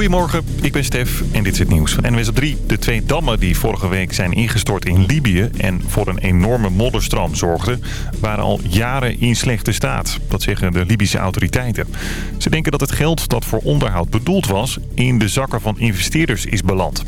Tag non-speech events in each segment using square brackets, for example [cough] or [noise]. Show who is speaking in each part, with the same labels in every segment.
Speaker 1: Goedemorgen, ik ben Stef en dit is het nieuws van NWS op 3. De twee dammen die vorige week zijn ingestort in Libië en voor een enorme modderstroom zorgden... waren al jaren in slechte staat. Dat zeggen de Libische autoriteiten. Ze denken dat het geld dat voor onderhoud bedoeld was... in de zakken van investeerders is beland.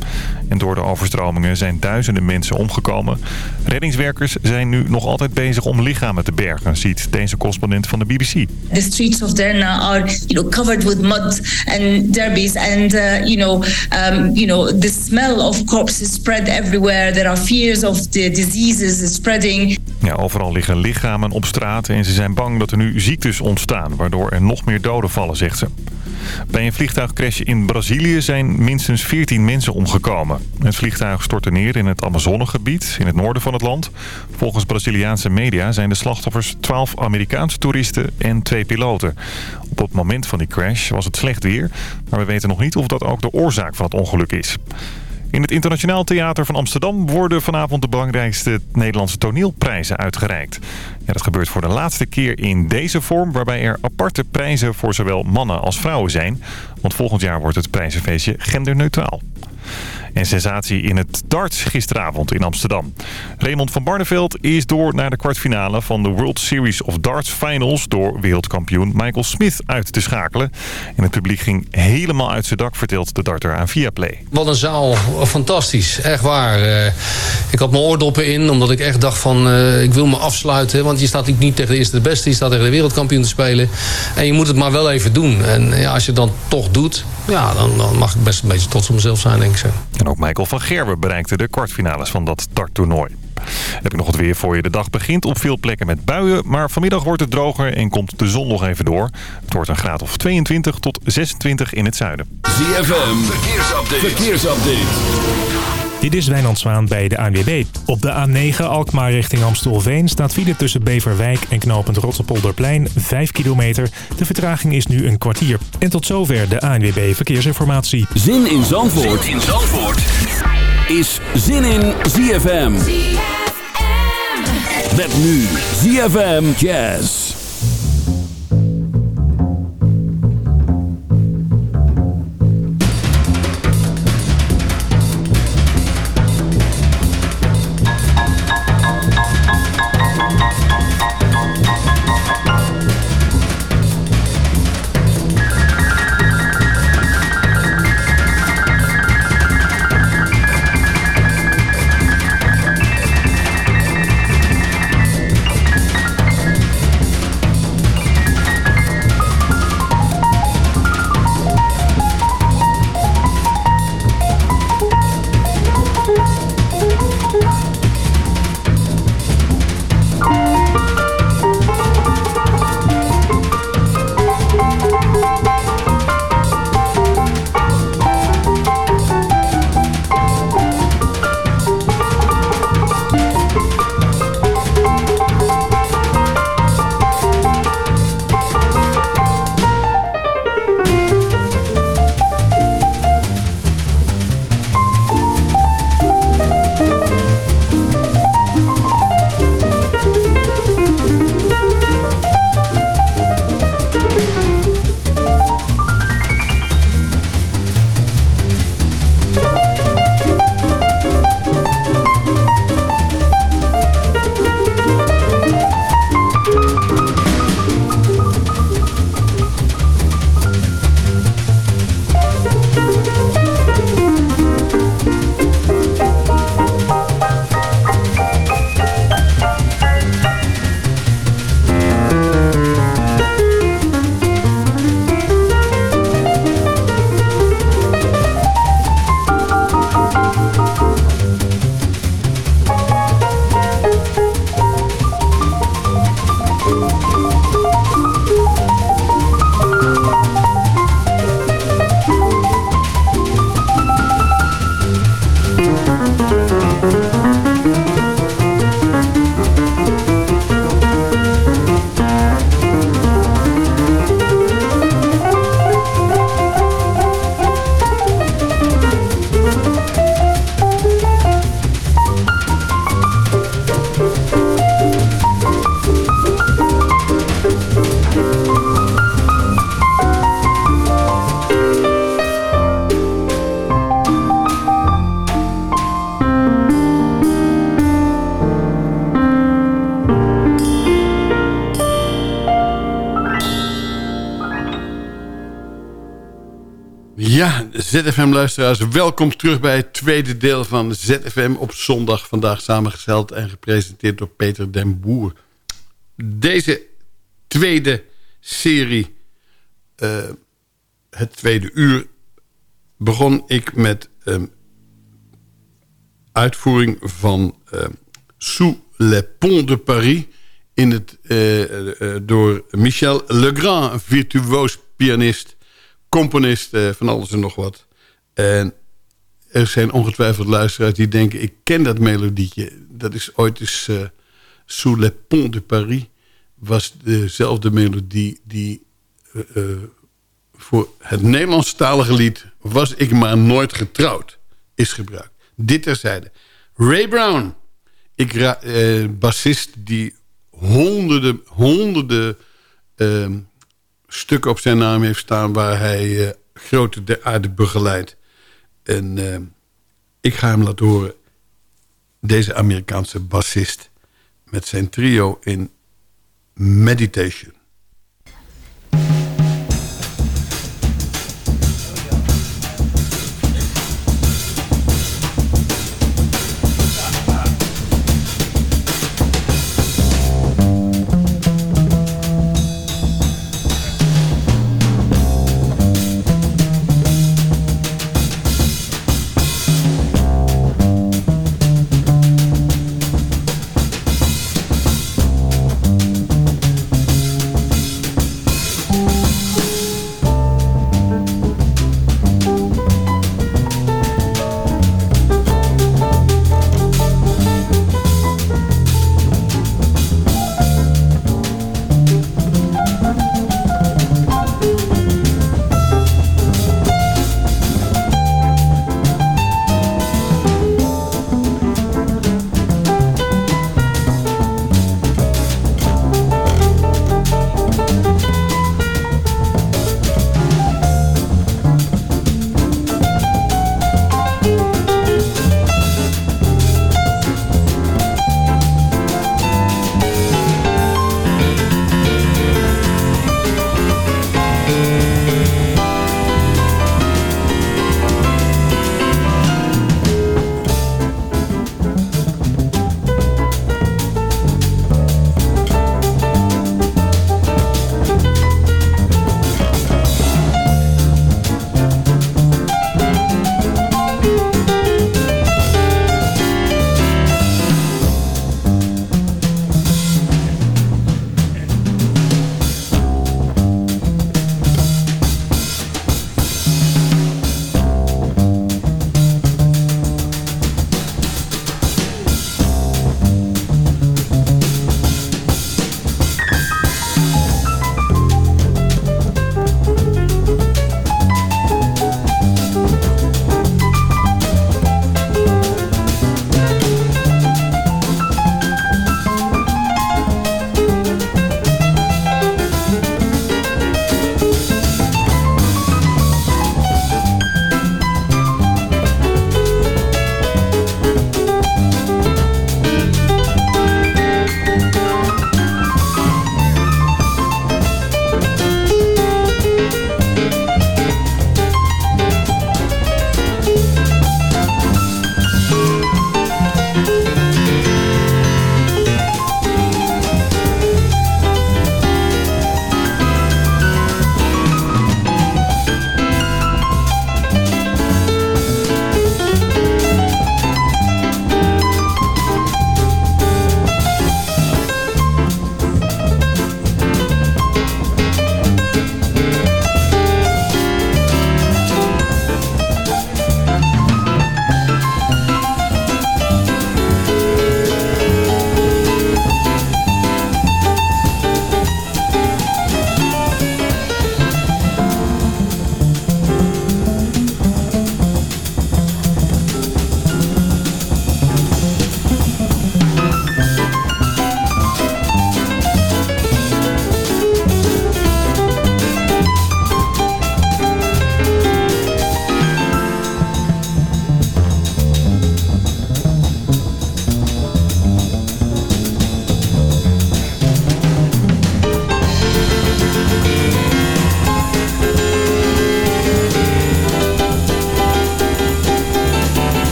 Speaker 1: En door de overstromingen zijn duizenden mensen omgekomen. Reddingswerkers zijn nu nog altijd bezig om lichamen te bergen... ziet deze correspondent van de BBC.
Speaker 2: The streets of Derna are you know, covered with mud and derbies and uh, you know um, you know the smell of corpses spread everywhere. There are fears of the diseases spreading.
Speaker 1: Ja, overal liggen lichamen op straat en ze zijn bang dat er nu ziektes ontstaan, waardoor er nog meer doden vallen, zegt ze. Bij een vliegtuigcrash in Brazilië zijn minstens 14 mensen omgekomen. Het vliegtuig stortte neer in het Amazonegebied, in het noorden van het land. Volgens Braziliaanse media zijn de slachtoffers 12 Amerikaanse toeristen en twee piloten. Op het moment van die crash was het slecht weer, maar we weten nog niet of dat ook de oorzaak van het ongeluk is. In het Internationaal Theater van Amsterdam worden vanavond de belangrijkste Nederlandse toneelprijzen uitgereikt. Ja, dat gebeurt voor de laatste keer in deze vorm, waarbij er aparte prijzen voor zowel mannen als vrouwen zijn. Want volgend jaar wordt het prijzenfeestje genderneutraal. En sensatie in het darts gisteravond in Amsterdam. Raymond van Barneveld is door naar de kwartfinale van de World Series of Darts Finals... door wereldkampioen Michael Smith uit te schakelen. En het publiek ging helemaal uit zijn dak, vertelt de darter aan Viaplay.
Speaker 3: Wat een zaal, fantastisch, echt waar. Eh, ik had mijn oordoppen in, omdat ik echt dacht van... Uh, ik wil me afsluiten, want je staat niet tegen de eerste de beste... je staat tegen de wereldkampioen te spelen. En je moet het maar wel even doen. En ja, als je het dan toch doet, ja, dan, dan mag ik best een beetje trots op mezelf zijn, denk ik zo.
Speaker 1: En ook Michael van Gerwen bereikte de kwartfinales van dat darttoernooi. Heb ik nog het weer voor je. De dag begint op veel plekken met buien, maar vanmiddag wordt het droger en komt de zon nog even door. Het wordt een graad of 22 tot 26 in het zuiden.
Speaker 4: ZFM, verkeersupdate. verkeersupdate.
Speaker 5: Dit is Wijnand Zwaan bij de ANWB. Op de A9 Alkmaar richting Amstelveen staat file tussen Beverwijk en knooppunt Rotterpolderplein 5 kilometer. De vertraging is nu een kwartier. En tot zover de ANWB Verkeersinformatie.
Speaker 4: Zin in Zandvoort, zin in Zandvoort. is Zin in ZFM. ZFM. Met nu ZFM Jazz.
Speaker 6: ZFM-luisteraars, welkom terug bij het tweede deel van ZFM op zondag. Vandaag samengesteld en gepresenteerd door Peter den Boer. Deze tweede serie, uh, het tweede uur, begon ik met um, uitvoering van uh, Sous les ponts de Paris... In het, uh, door Michel Legrand, virtuoos pianist componist van alles en nog wat. En er zijn ongetwijfeld luisteraars die denken... ik ken dat melodietje. Dat is ooit eens... Uh, Sous les ponts de Paris... was dezelfde melodie die... Uh, voor het Nederlandstalige lied... Was ik maar nooit getrouwd... is gebruikt. Dit terzijde. Ray Brown. Ik bassist die honderden... honderden stukken op zijn naam heeft staan... waar hij uh, grote aarde begeleidt. En uh, ik ga hem laten horen. Deze Amerikaanse bassist met zijn trio in Meditation.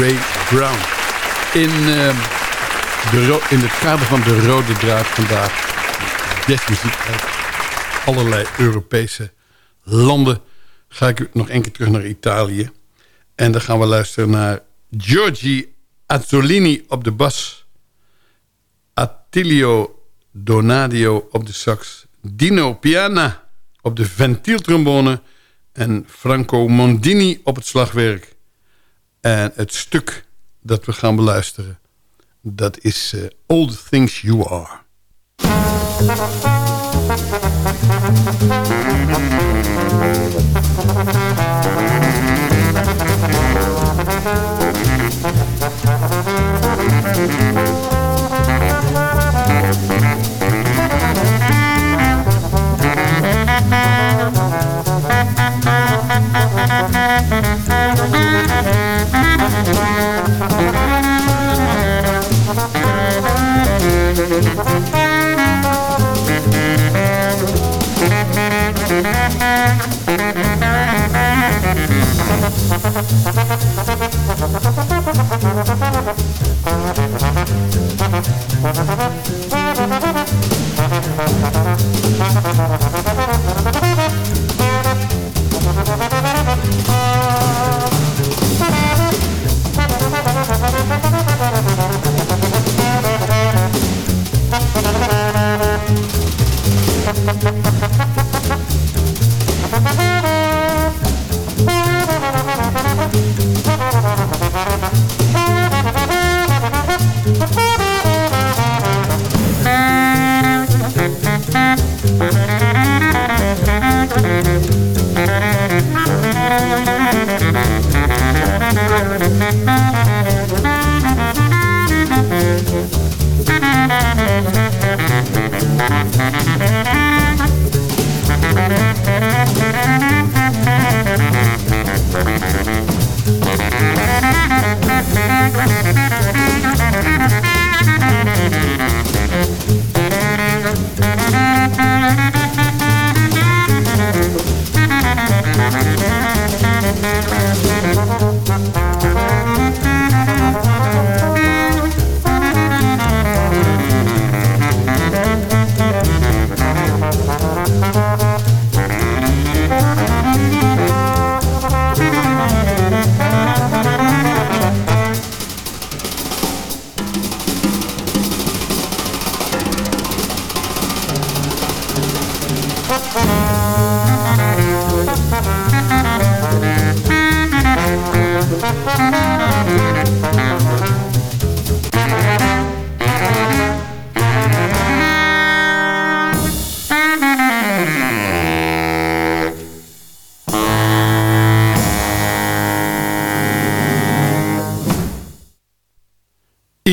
Speaker 6: Ray Brown. In, uh, de in het kader van de rode draad vandaag jazzmuziek uit allerlei Europese landen... ga ik nog één keer terug naar Italië. En dan gaan we luisteren naar Giorgi Azzolini op de bas... Attilio Donadio op de sax... Dino Piana op de ventieltrombone en Franco Mondini op het slagwerk. En het stuk dat we gaan beluisteren, dat is uh, All Things You Are.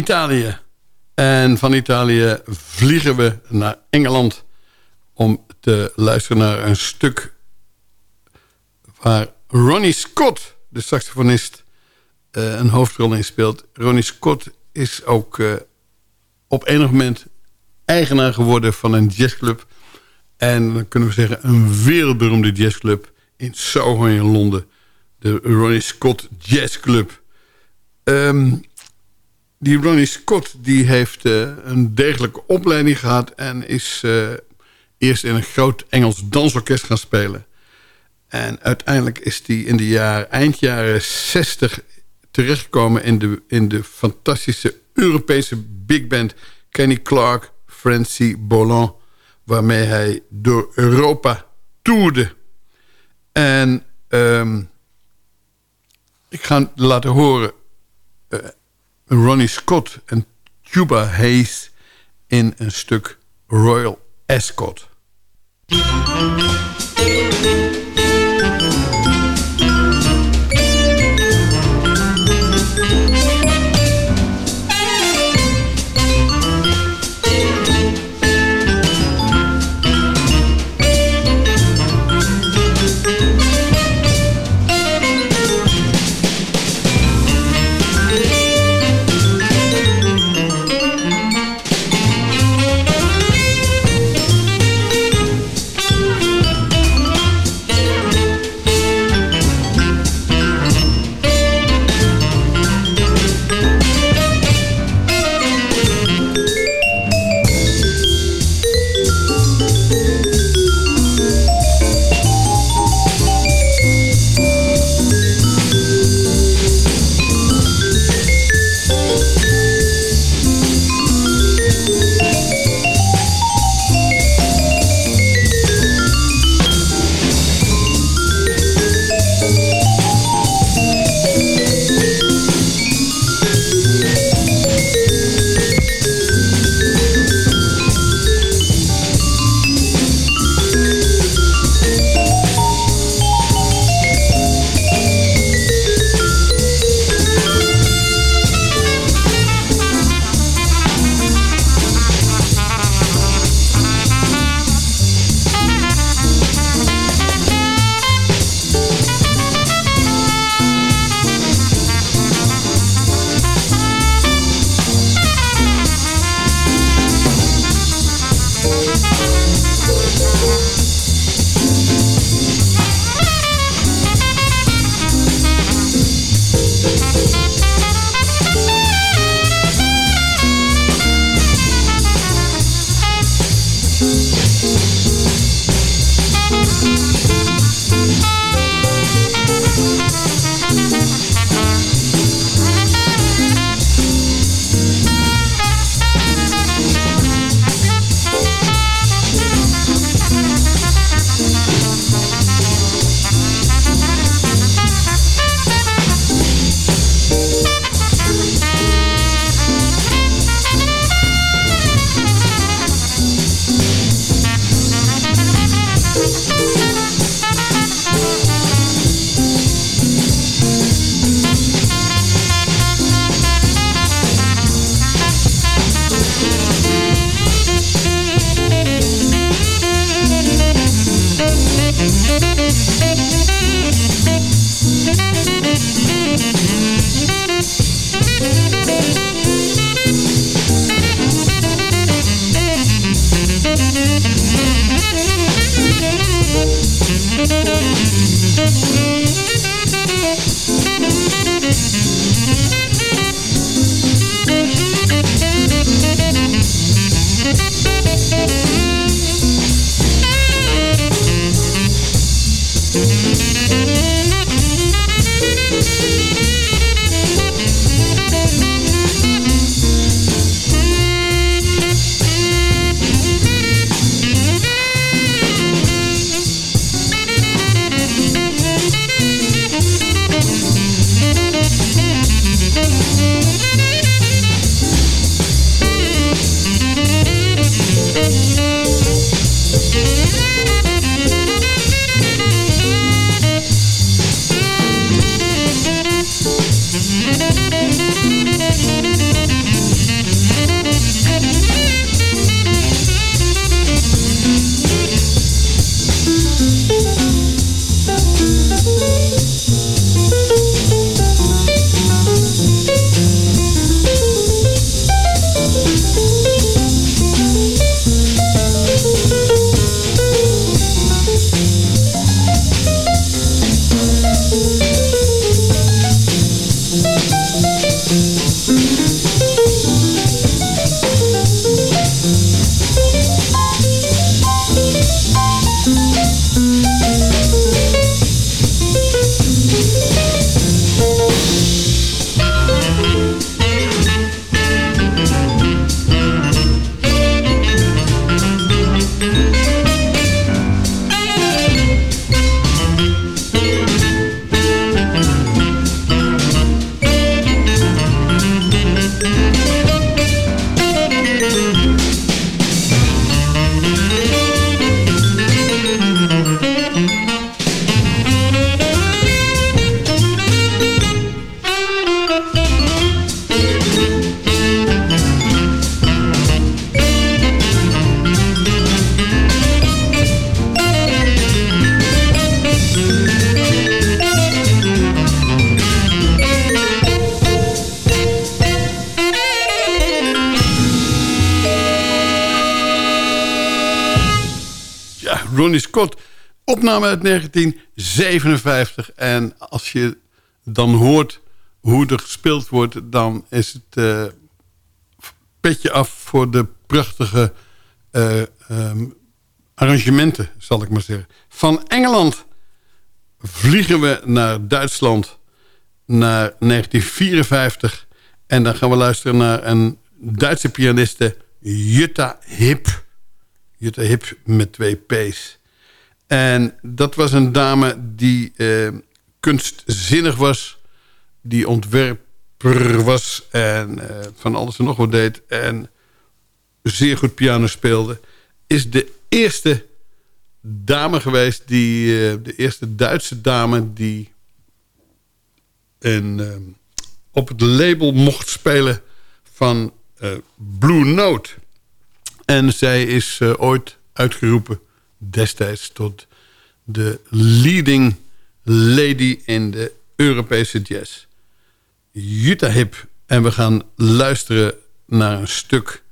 Speaker 6: Italië. En van Italië vliegen we naar Engeland... om te luisteren naar een stuk... waar Ronnie Scott, de saxofonist... Uh, een hoofdrol in speelt. Ronnie Scott is ook uh, op enig moment eigenaar geworden van een jazzclub. En dan kunnen we zeggen een wereldberoemde jazzclub in Soho in Londen. De Ronnie Scott Jazz Club. Um, die Ronnie Scott die heeft uh, een degelijke opleiding gehad... en is uh, eerst in een groot Engels dansorkest gaan spelen. En uiteindelijk is hij in de jaren, eind jaren 60 terechtgekomen... in de, in de fantastische Europese big band Kenny Clark, Francie Bolland... waarmee hij door Europa toerde. En um, ik ga laten horen... Uh, Ronnie Scott en Cuba Hayes in een stuk Royal Ascot. Opname uit 1957. En als je dan hoort hoe er gespeeld wordt... dan is het uh, petje af voor de prachtige uh, um, arrangementen, zal ik maar zeggen. Van Engeland vliegen we naar Duitsland naar 1954. En dan gaan we luisteren naar een Duitse pianiste, Jutta Hip. Jutta Hip met twee P's. En dat was een dame die eh, kunstzinnig was. Die ontwerper was en eh, van alles en nog wat deed. En zeer goed piano speelde. Is de eerste dame geweest, die, eh, de eerste Duitse dame... die op het label mocht spelen van Blue Note... En zij is ooit uitgeroepen destijds tot de leading lady in de Europese jazz. Jutta Hip. En we gaan luisteren naar een stuk,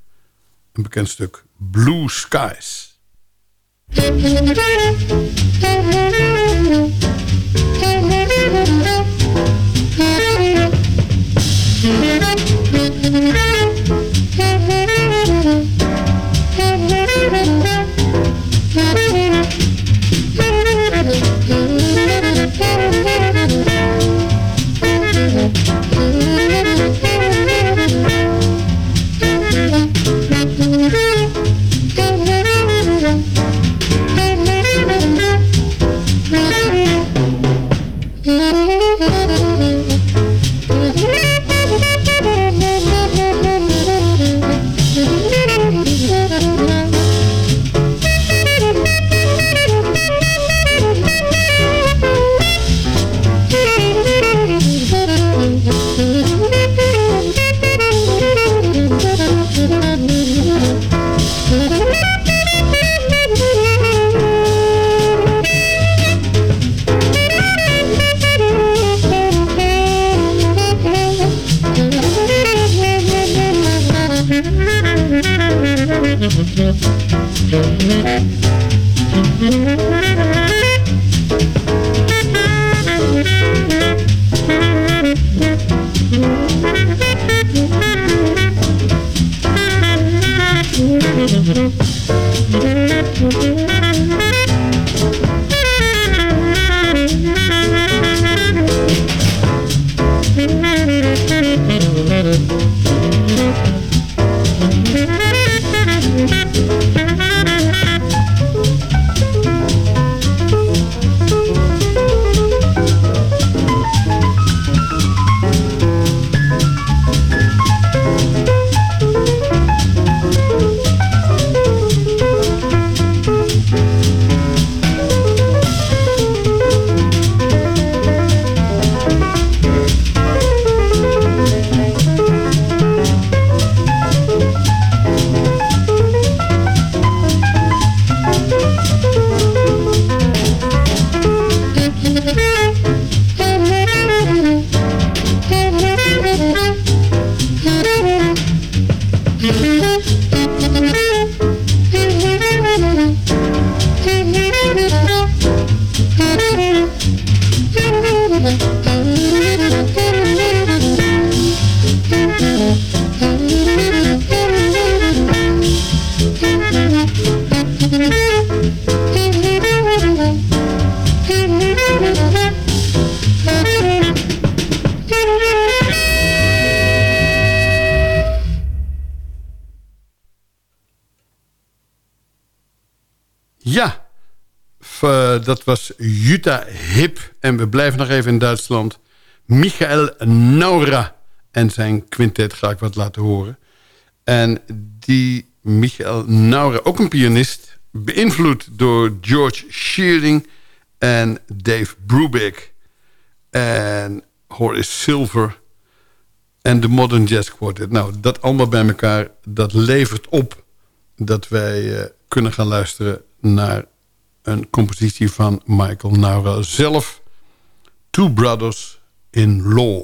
Speaker 6: een bekend stuk Blue Skies. [laughs] dat was Jutta Hip. En we blijven nog even in Duitsland. Michael Naura en zijn quintet ga ik wat laten horen. En die Michael Naura, ook een pianist... beïnvloed door George Shearing en Dave Brubeck... en Horace Silver en de Modern Jazz Quartet. Nou, dat allemaal bij elkaar, dat levert op... dat wij uh, kunnen gaan luisteren naar een compositie van Michael Naura zelf. Two Brothers in Law.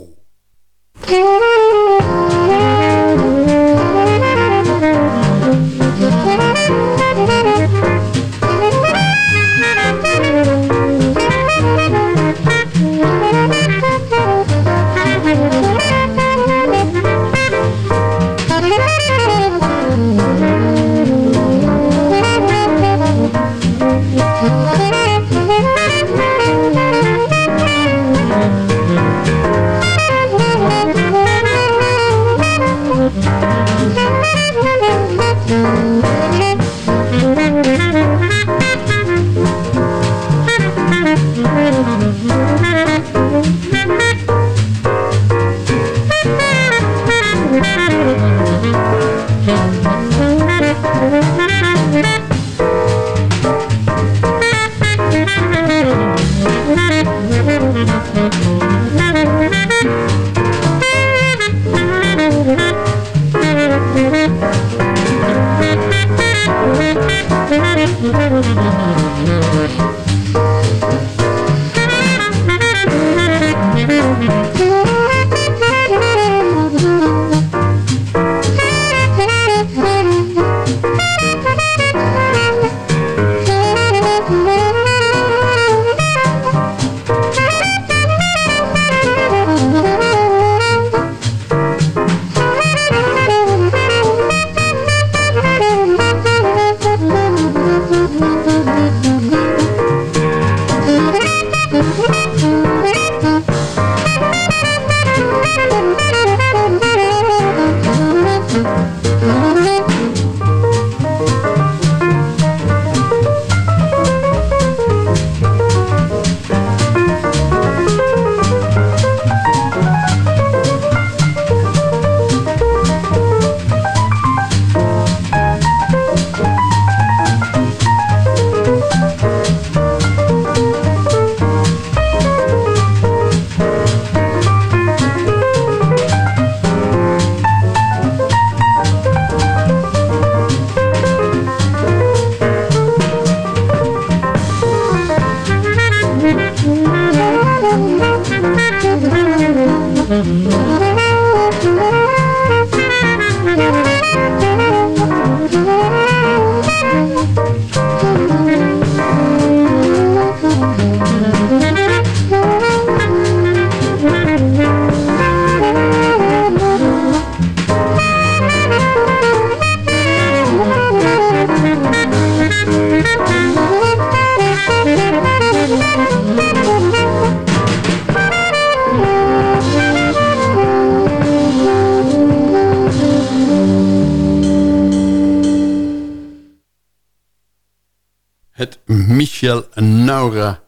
Speaker 6: Michel Naura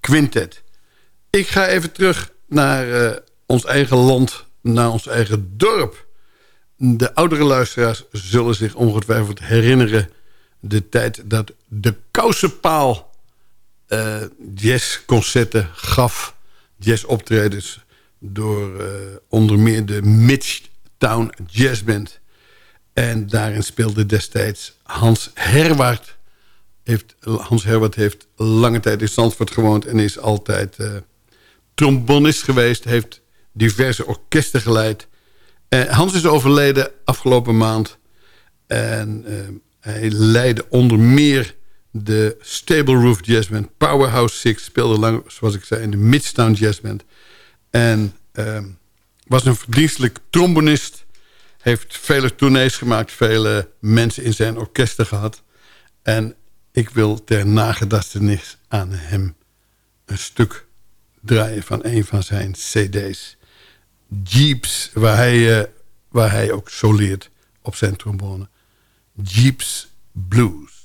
Speaker 6: Quintet. Ik ga even terug naar eh, ons eigen land, naar ons eigen dorp. De oudere luisteraars zullen zich ongetwijfeld herinneren... de tijd dat de Kousenpaal uh, jazzconcerten gaf. Jazzoptredens door uh, onder meer de Midtown Jazz Band. En daarin speelde destijds Hans Herwaard heeft, Hans Herbert heeft lange tijd in Zandvoort gewoond... en is altijd uh, trombonist geweest. Heeft diverse orkesten geleid. Uh, Hans is overleden afgelopen maand. En uh, hij leidde onder meer de Stable Roof Jazz Band. Powerhouse Six speelde lang, zoals ik zei, in de Midtown Jazz Band. En was een verdienstelijk trombonist. Heeft vele tournees gemaakt. Vele mensen in zijn orkesten gehad. En ik wil ter nagedachtenis aan hem een stuk draaien van een van zijn cd's. Jeeps, waar hij, uh, waar hij ook soleert op zijn trombone. Jeeps Blues.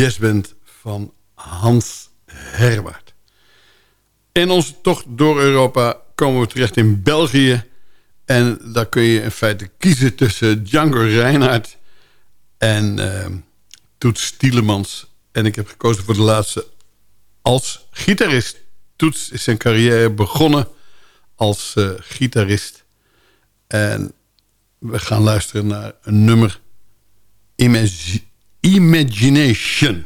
Speaker 6: Jazzband van Hans Herwaard. In onze tocht door Europa komen we terecht in België. En daar kun je in feite kiezen tussen Django Reinhardt en uh, Toets Stielemans. En ik heb gekozen voor de laatste als gitarist. Toets is zijn carrière begonnen als uh, gitarist. En we gaan luisteren naar een nummer Imag Imagination.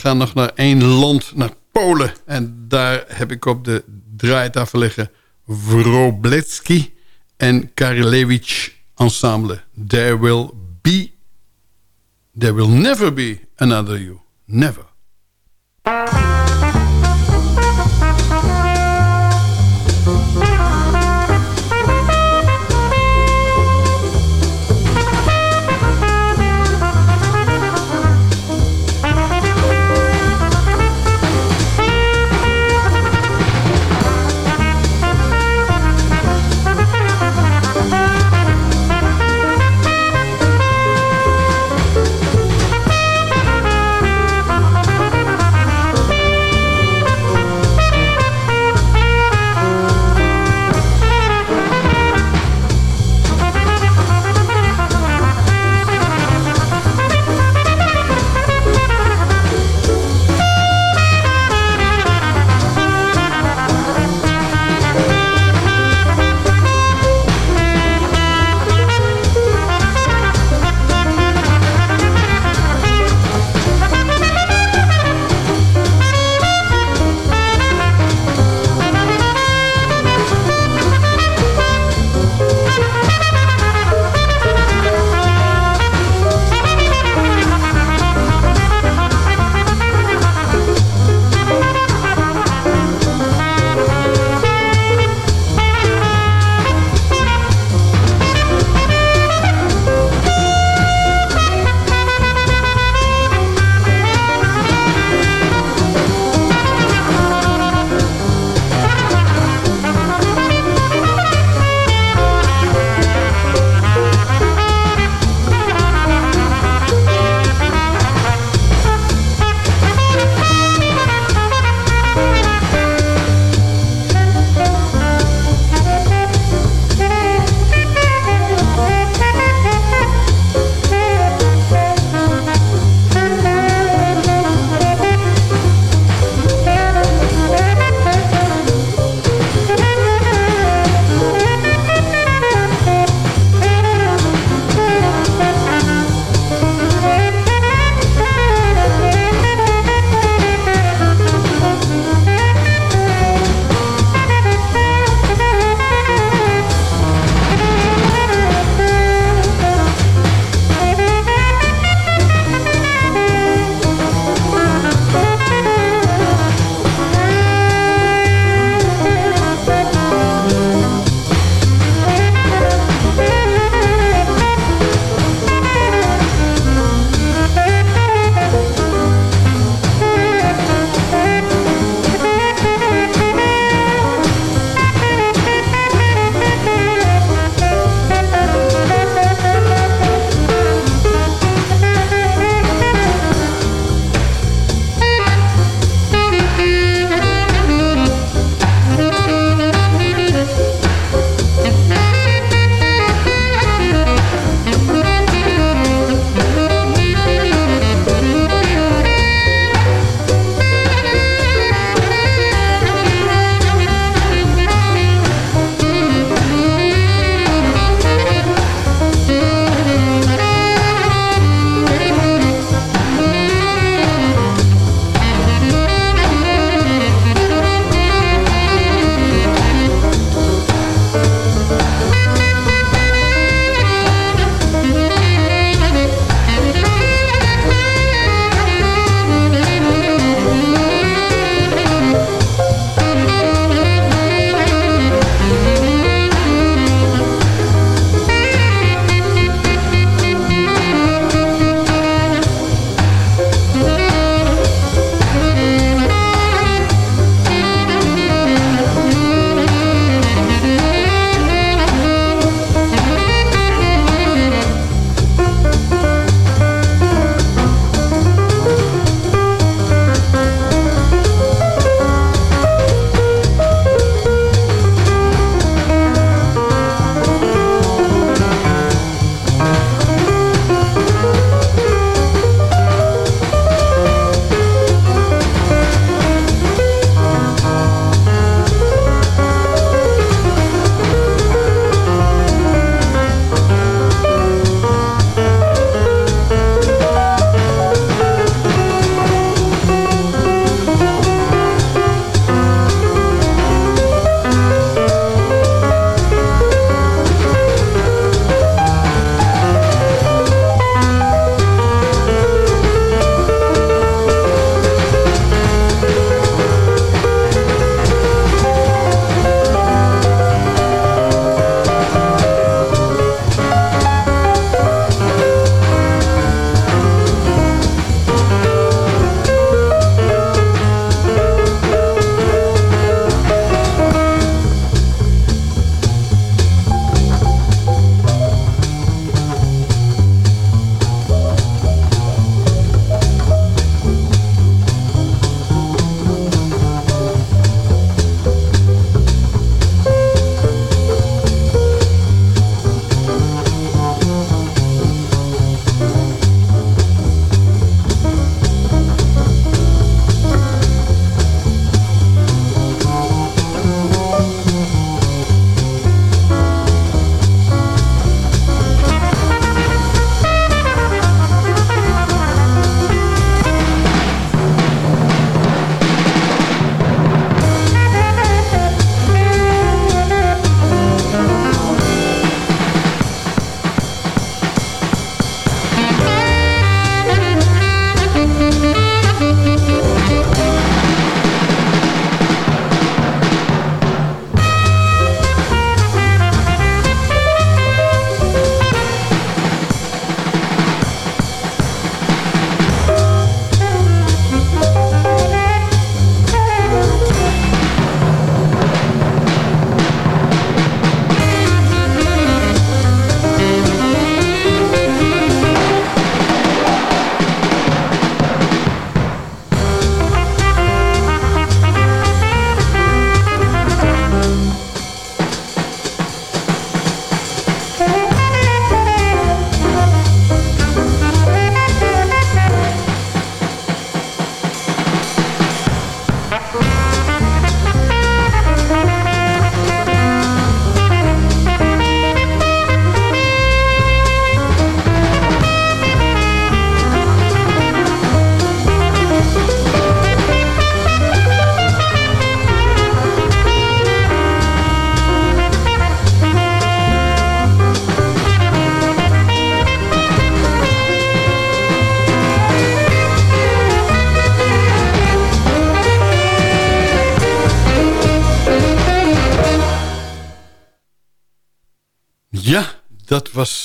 Speaker 6: Gaan nog naar één land, naar Polen. En daar heb ik op de draaitafel liggen... Wroblecki en Karelewicz Ensemble. There will be... There will never be another you. Never.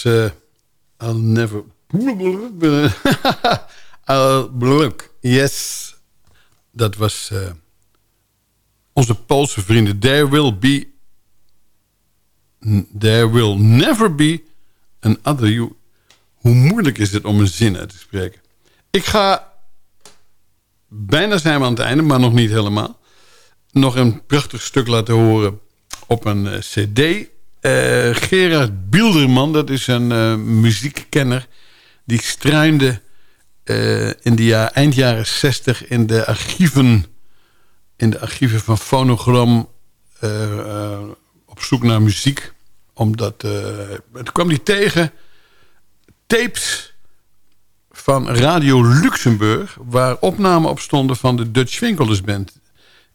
Speaker 6: Uh, I'll never... [laughs] I'll. Yes. Dat was uh, onze Poolse vrienden. There will be... There will never be an other you. Hoe moeilijk is het om een zin uit te spreken. Ik ga... Bijna zijn we aan het einde, maar nog niet helemaal. Nog een prachtig stuk laten horen op een uh, cd Gerard Bilderman, dat is een uh, muziekkenner... die struinde uh, in de jaar, eind jaren 60 in de archieven... in de archieven van Phonogram op zoek naar muziek. Omdat, toen kwam hij tegen tapes van Radio Luxemburg... waar opnamen op stonden van de Dutch Winkelers Band.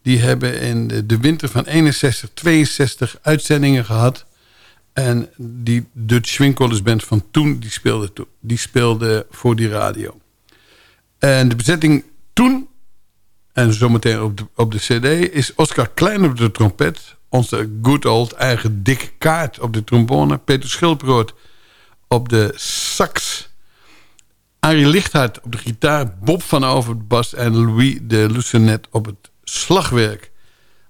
Speaker 6: Die hebben in de winter van 61, 62 uitzendingen gehad... En die Dutch Swing Band van toen, die speelde, die speelde voor die radio. En de bezetting toen, en zometeen op de, op de cd... is Oscar Klein op de trompet. Onze good old eigen dikke kaart op de trombone. Peter Schilproot op de sax. Arie Lichthart op de gitaar. Bob van Over de bas. En Louis de Lucenet op het slagwerk.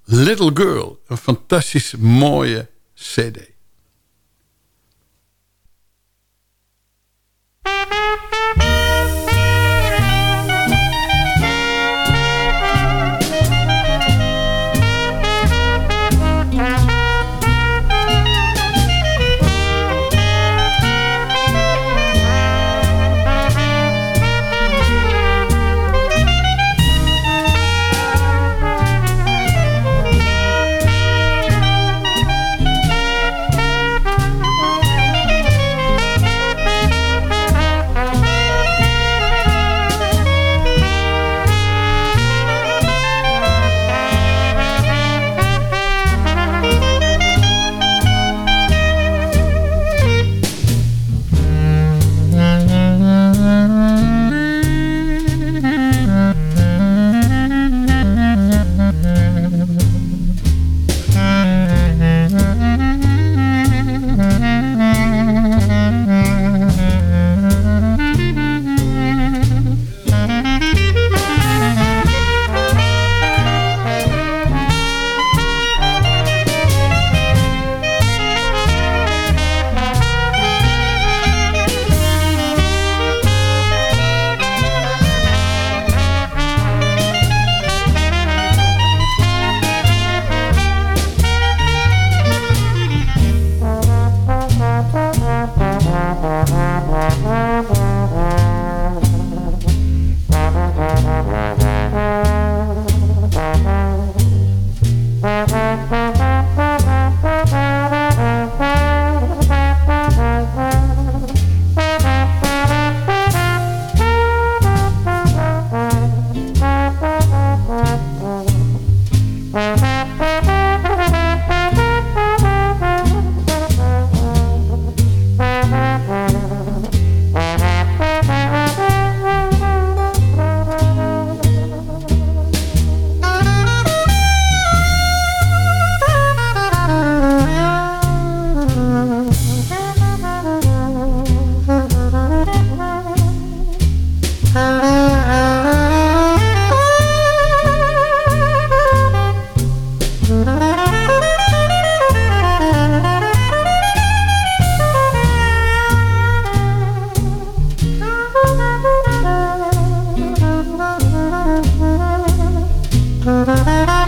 Speaker 6: Little Girl, een fantastisch mooie cd. MUZIEK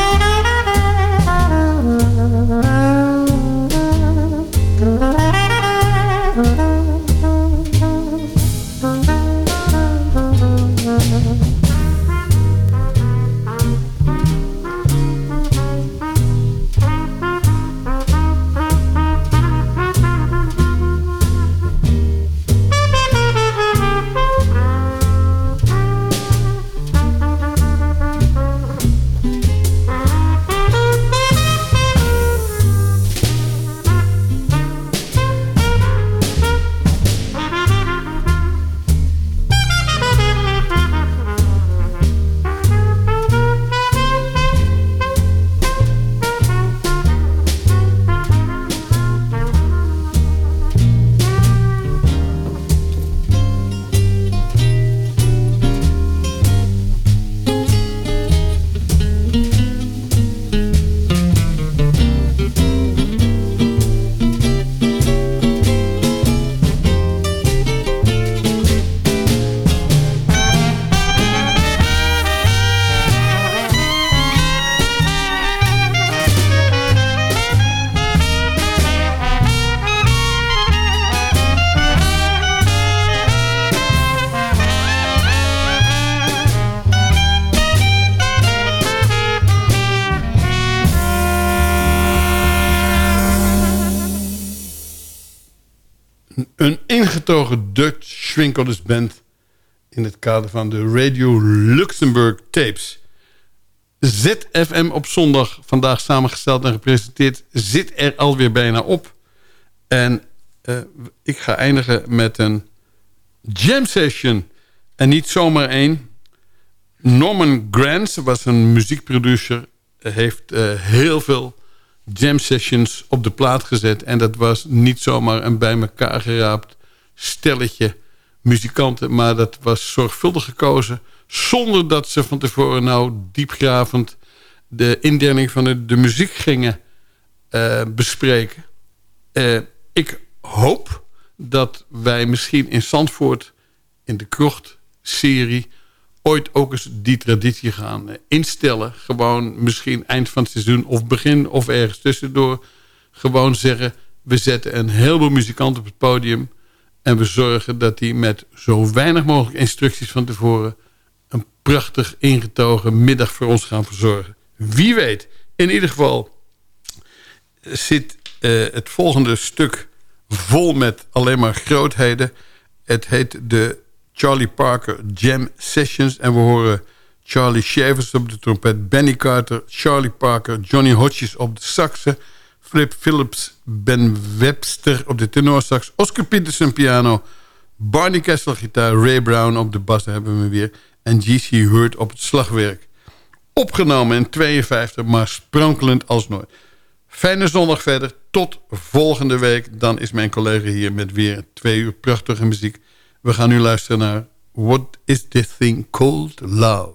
Speaker 6: ingetogen Dutch Schwinkelders band... in het kader van de Radio Luxemburg Tapes. ZFM op zondag, vandaag samengesteld en gepresenteerd... zit er alweer bijna op. En uh, ik ga eindigen met een jam session. En niet zomaar één. Norman Granz was een muziekproducer. Heeft uh, heel veel jam sessions op de plaat gezet. En dat was niet zomaar een bij elkaar geraapt stelletje muzikanten. Maar dat was zorgvuldig gekozen. Zonder dat ze van tevoren nou diepgravend de indeling van de, de muziek gingen uh, bespreken. Uh, ik hoop dat wij misschien in Zandvoort in de krocht-serie... ooit ook eens die traditie gaan instellen. Gewoon misschien eind van het seizoen of begin of ergens tussendoor. Gewoon zeggen, we zetten een heleboel muzikanten op het podium... en we zorgen dat die met zo weinig mogelijk instructies van tevoren... een prachtig ingetogen middag voor ons gaan verzorgen. Wie weet, in ieder geval zit uh, het volgende stuk vol met alleen maar grootheden. Het heet de Charlie Parker Jam Sessions. En we horen Charlie Shavers op de trompet... Benny Carter, Charlie Parker, Johnny Hodges op de saxen... Flip Phillips, Ben Webster op de tenorsax... Oscar Peterson piano... Barney Kessel gitaar, Ray Brown op de bas, hebben we weer... en G.C. Hurt op het slagwerk. Opgenomen in 52, maar sprankelend als nooit. Fijne zondag verder. Tot volgende week. Dan is mijn collega hier met weer twee uur prachtige muziek. We gaan nu luisteren naar What is this thing called love?